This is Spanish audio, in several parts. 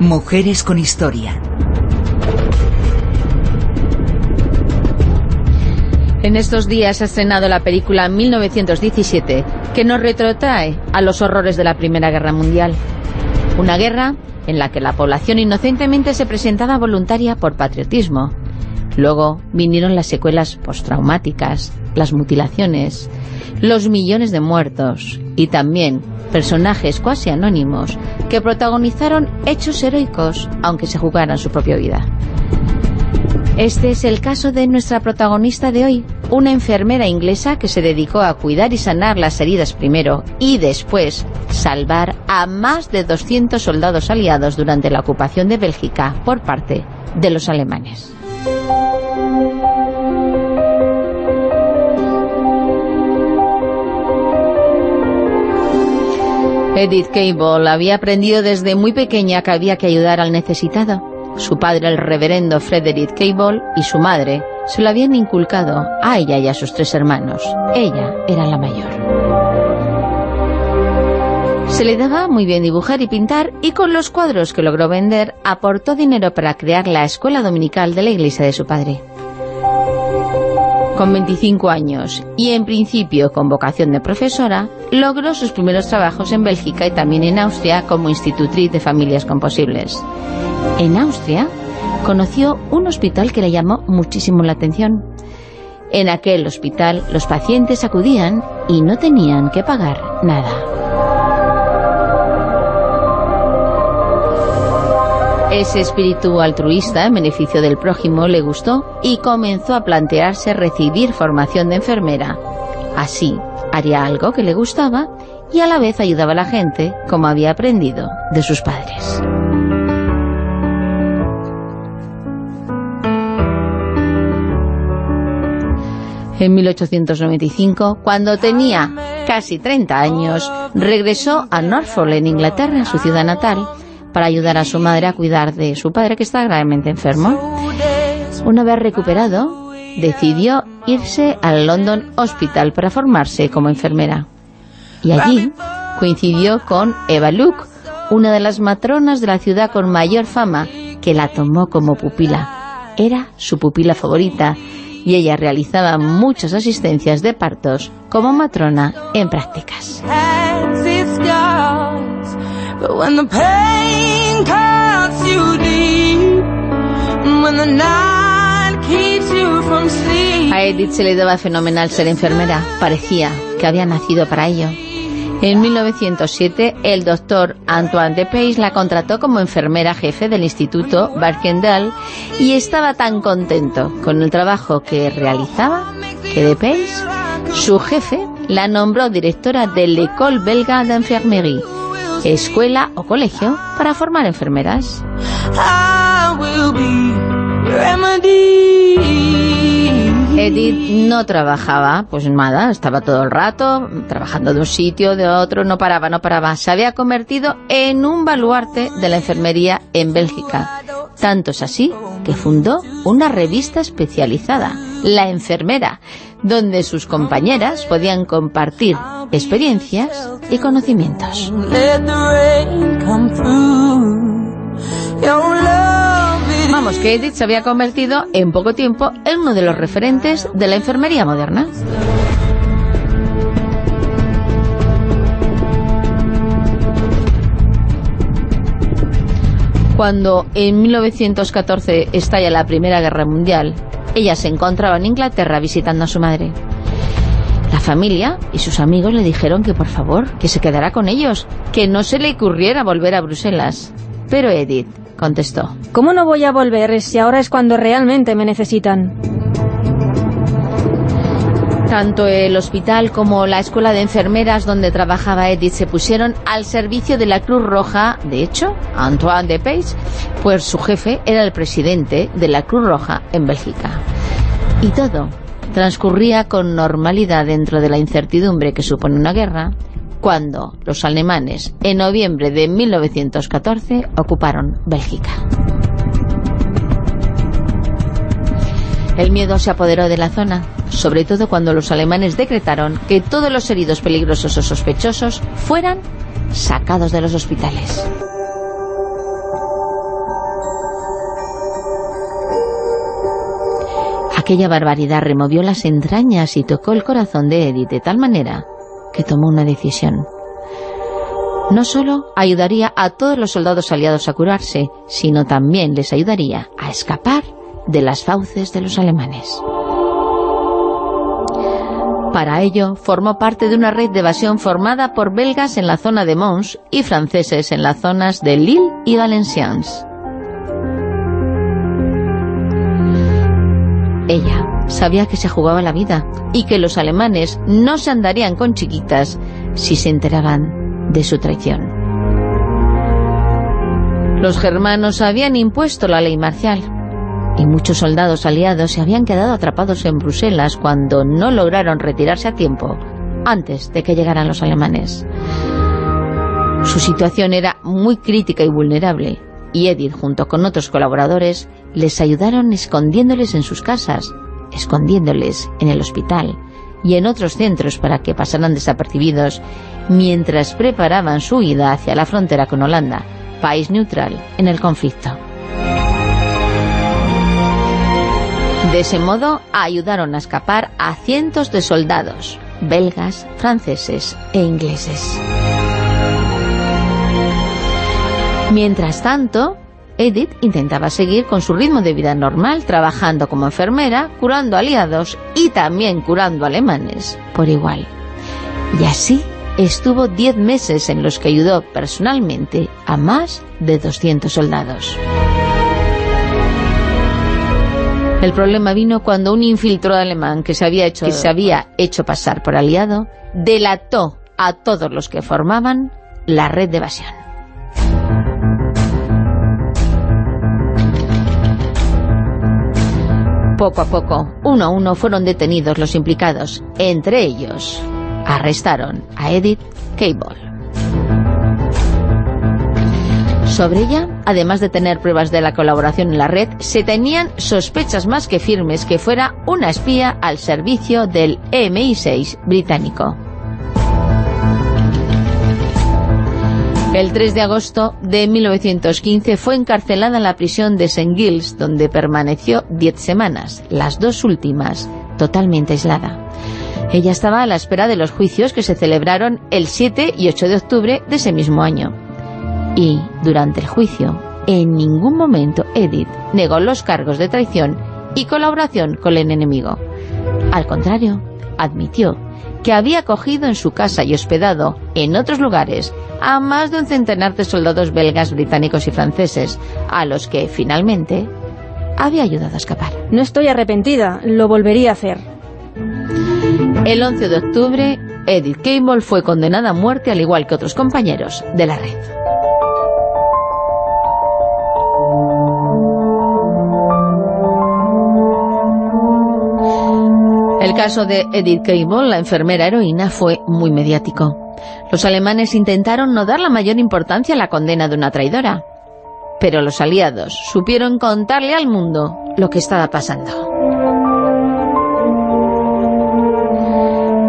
Mujeres con historia. En estos días ha estrenado la película 1917, que nos retrotrae a los horrores de la Primera Guerra Mundial. Una guerra en la que la población inocentemente se presentaba voluntaria por patriotismo. Luego vinieron las secuelas postraumáticas, las mutilaciones, los millones de muertos y también personajes cuasi anónimos que protagonizaron hechos heroicos aunque se jugaran su propia vida. Este es el caso de nuestra protagonista de hoy, una enfermera inglesa que se dedicó a cuidar y sanar las heridas primero y después salvar a más de 200 soldados aliados durante la ocupación de Bélgica por parte de los alemanes. Edith Cable había aprendido desde muy pequeña que había que ayudar al necesitado. Su padre, el reverendo Frederick Cable, y su madre se lo habían inculcado a ella y a sus tres hermanos. Ella era la mayor. Se le daba muy bien dibujar y pintar y con los cuadros que logró vender aportó dinero para crear la escuela dominical de la iglesia de su padre. Con 25 años y en principio con vocación de profesora, logró sus primeros trabajos en Bélgica y también en Austria como institutriz de familias composibles. En Austria conoció un hospital que le llamó muchísimo la atención. En aquel hospital los pacientes acudían y no tenían que pagar nada. Ese espíritu altruista en beneficio del prójimo le gustó y comenzó a plantearse recibir formación de enfermera. Así, haría algo que le gustaba y a la vez ayudaba a la gente como había aprendido de sus padres. En 1895, cuando tenía casi 30 años, regresó a Norfolk, en Inglaterra, su ciudad natal, para ayudar a su madre a cuidar de su padre que está gravemente enfermo. Una vez recuperado, decidió irse al London Hospital para formarse como enfermera. Y allí coincidió con Eva Luke, una de las matronas de la ciudad con mayor fama, que la tomó como pupila. Era su pupila favorita y ella realizaba muchas asistencias de partos como matrona en prácticas. A Edith se le daba fenomenal ser enfermera, parecía que había nacido para ello. En 1907, el doctor Antoine de Pays la contrató como enfermera jefe del Instituto Barkendal y estaba tan contento con el trabajo que realizaba que de Pays, su jefe, la nombró directora de l'École Belga d'Infirmerie, escuela o colegio para formar enfermeras. Edith no trabajaba, pues nada, estaba todo el rato trabajando de un sitio, de otro, no paraba, no paraba. Se había convertido en un baluarte de la enfermería en Bélgica. Tanto es así que fundó una revista especializada, La Enfermera, donde sus compañeras podían compartir experiencias y conocimientos. Vamos, que Edith se había convertido en poco tiempo en uno de los referentes de la enfermería moderna. Cuando en 1914 estalla la Primera Guerra Mundial, ella se encontraba en Inglaterra visitando a su madre. La familia y sus amigos le dijeron que por favor, que se quedara con ellos, que no se le ocurriera volver a Bruselas. Pero Edith contestó. ¿Cómo no voy a volver si ahora es cuando realmente me necesitan? Tanto el hospital como la escuela de enfermeras donde trabajaba Edith se pusieron al servicio de la Cruz Roja. De hecho, Antoine de Pays, pues su jefe era el presidente de la Cruz Roja en Bélgica. Y todo transcurría con normalidad dentro de la incertidumbre que supone una guerra, cuando los alemanes, en noviembre de 1914, ocuparon Bélgica. El miedo se apoderó de la zona, sobre todo cuando los alemanes decretaron que todos los heridos peligrosos o sospechosos fueran sacados de los hospitales. Aquella barbaridad removió las entrañas y tocó el corazón de Edith de tal manera que tomó una decisión. No solo ayudaría a todos los soldados aliados a curarse, sino también les ayudaría a escapar de las fauces de los alemanes. Para ello, formó parte de una red de evasión formada por belgas en la zona de Mons y franceses en las zonas de Lille y Valenciennes. Ella sabía que se jugaba la vida y que los alemanes no se andarían con chiquitas si se enteraban de su traición. Los germanos habían impuesto la ley marcial y muchos soldados aliados se habían quedado atrapados en Bruselas cuando no lograron retirarse a tiempo antes de que llegaran los alemanes. Su situación era muy crítica y vulnerable y Edith, junto con otros colaboradores, les ayudaron escondiéndoles en sus casas, escondiéndoles en el hospital y en otros centros para que pasaran desapercibidos mientras preparaban su huida hacia la frontera con Holanda, país neutral en el conflicto. De ese modo ayudaron a escapar a cientos de soldados, belgas, franceses e ingleses. Mientras tanto, Edith intentaba seguir con su ritmo de vida normal, trabajando como enfermera, curando aliados y también curando alemanes, por igual. Y así estuvo 10 meses en los que ayudó personalmente a más de 200 soldados. El problema vino cuando un infiltrado alemán que se había hecho, que se había hecho pasar por aliado delató a todos los que formaban la red de evasión. Poco a poco, uno a uno fueron detenidos los implicados. Entre ellos, arrestaron a Edith Cable. Sobre ella, además de tener pruebas de la colaboración en la red, se tenían sospechas más que firmes que fuera una espía al servicio del MI6 británico. El 3 de agosto de 1915 fue encarcelada en la prisión de St. Giles, donde permaneció 10 semanas, las dos últimas totalmente aislada. Ella estaba a la espera de los juicios que se celebraron el 7 y 8 de octubre de ese mismo año. Y, durante el juicio, en ningún momento Edith negó los cargos de traición y colaboración con el enemigo. Al contrario, admitió que había cogido en su casa y hospedado en otros lugares a más de un centenar de soldados belgas, británicos y franceses, a los que, finalmente, había ayudado a escapar. No estoy arrepentida, lo volvería a hacer. El 11 de octubre, Edith Cable fue condenada a muerte al igual que otros compañeros de la red. El caso de Edith Cable, la enfermera heroína, fue muy mediático. Los alemanes intentaron no dar la mayor importancia a la condena de una traidora, pero los aliados supieron contarle al mundo lo que estaba pasando.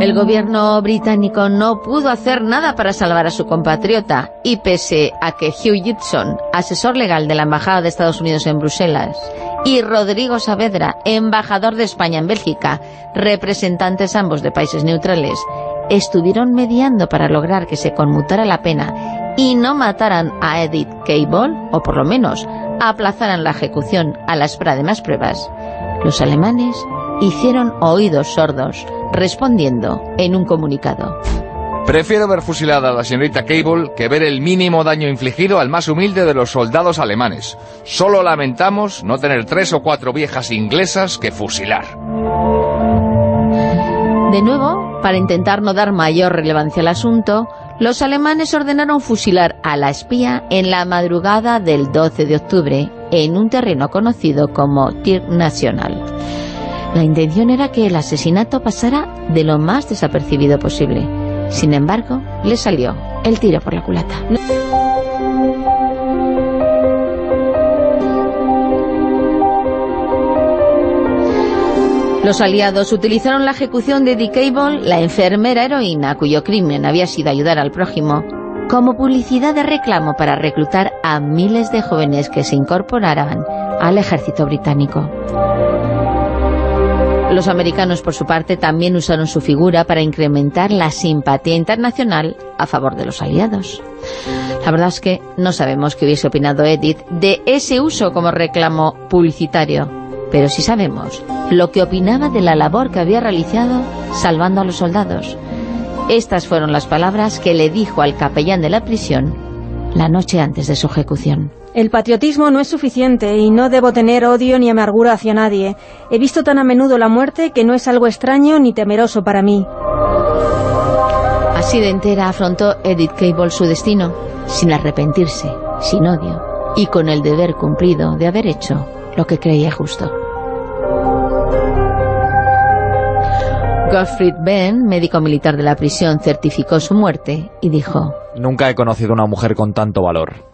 El gobierno británico no pudo hacer nada para salvar a su compatriota y pese a que Hugh Gibson, asesor legal de la Embajada de Estados Unidos en Bruselas, y Rodrigo Saavedra, embajador de España en Bélgica, representantes ambos de países neutrales, estuvieron mediando para lograr que se conmutara la pena y no mataran a Edith Cable, o por lo menos aplazaran la ejecución a la espera de más pruebas, los alemanes hicieron oídos sordos, respondiendo en un comunicado. Prefiero ver fusilada a la señorita Cable que ver el mínimo daño infligido al más humilde de los soldados alemanes. Solo lamentamos no tener tres o cuatro viejas inglesas que fusilar. De nuevo, para intentar no dar mayor relevancia al asunto, los alemanes ordenaron fusilar a la espía en la madrugada del 12 de octubre en un terreno conocido como Tir Nacional. La intención era que el asesinato pasara de lo más desapercibido posible. Sin embargo, le salió el tiro por la culata. Los aliados utilizaron la ejecución de Dick Cable, la enfermera heroína cuyo crimen había sido ayudar al prójimo, como publicidad de reclamo para reclutar a miles de jóvenes que se incorporaran al ejército británico. Los americanos, por su parte, también usaron su figura para incrementar la simpatía internacional a favor de los aliados. La verdad es que no sabemos qué hubiese opinado Edith de ese uso como reclamo publicitario, pero sí sabemos lo que opinaba de la labor que había realizado salvando a los soldados. Estas fueron las palabras que le dijo al capellán de la prisión la noche antes de su ejecución. El patriotismo no es suficiente y no debo tener odio ni amargura hacia nadie. He visto tan a menudo la muerte que no es algo extraño ni temeroso para mí. Así de entera afrontó Edith Cable su destino, sin arrepentirse, sin odio y con el deber cumplido de haber hecho lo que creía justo. Gottfried Benn, médico militar de la prisión, certificó su muerte y dijo Nunca he conocido una mujer con tanto valor.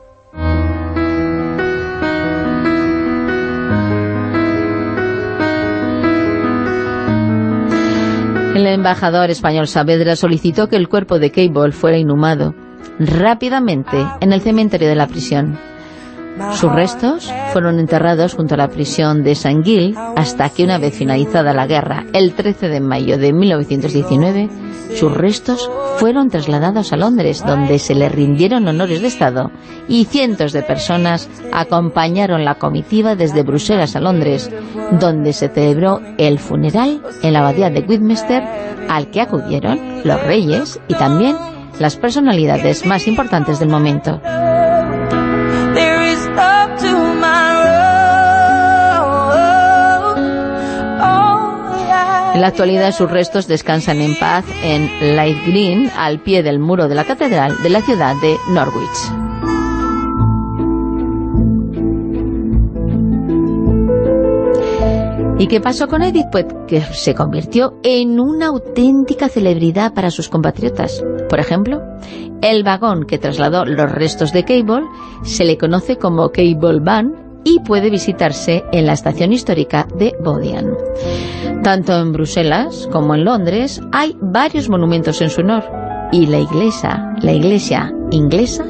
El embajador español Saavedra solicitó que el cuerpo de Cable fuera inhumado rápidamente en el cementerio de la prisión. Sus restos fueron enterrados junto a la prisión de San Gil hasta que una vez finalizada la guerra, el 13 de mayo de 1919, sus restos fueron trasladados a Londres, donde se le rindieron honores de Estado y cientos de personas acompañaron la comitiva desde Bruselas a Londres, donde se celebró el funeral en la abadía de Westminster al que acudieron los reyes y también las personalidades más importantes del momento. En la actualidad sus restos descansan en paz en Light Green, al pie del muro de la catedral de la ciudad de Norwich. ¿Y qué pasó con Edith? Pues que se convirtió en una auténtica celebridad para sus compatriotas. Por ejemplo, el vagón que trasladó los restos de Cable se le conoce como Cable Van y puede visitarse en la estación histórica de Bodian. Tanto en Bruselas como en Londres hay varios monumentos en su honor y la iglesia, la iglesia inglesa,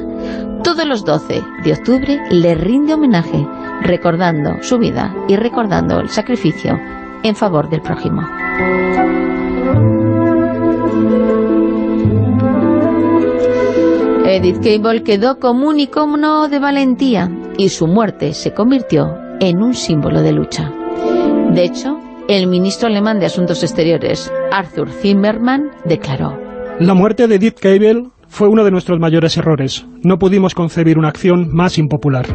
todos los 12 de octubre le rinde homenaje recordando su vida y recordando el sacrificio en favor del prójimo. Edith Cable quedó como un icono de valentía y su muerte se convirtió en un símbolo de lucha. De hecho, el ministro alemán de Asuntos Exteriores, Arthur Zimmermann, declaró La muerte de Edith Cable fue uno de nuestros mayores errores. No pudimos concebir una acción más impopular.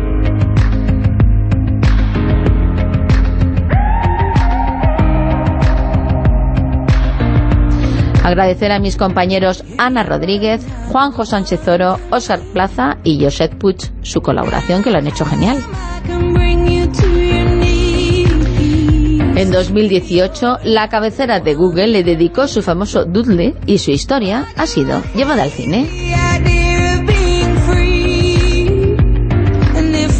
Agradecer a mis compañeros Ana Rodríguez, Juanjo Sánchez Oro, Oscar Plaza y Josep Puig su colaboración que lo han hecho genial. En 2018, la cabecera de Google le dedicó su famoso Doodle y su historia ha sido llevada al cine.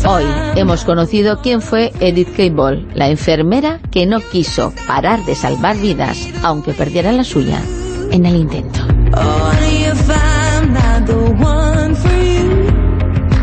Hoy hemos conocido quién fue Edith Cable, la enfermera que no quiso parar de salvar vidas, aunque perdiera la suya en el intento.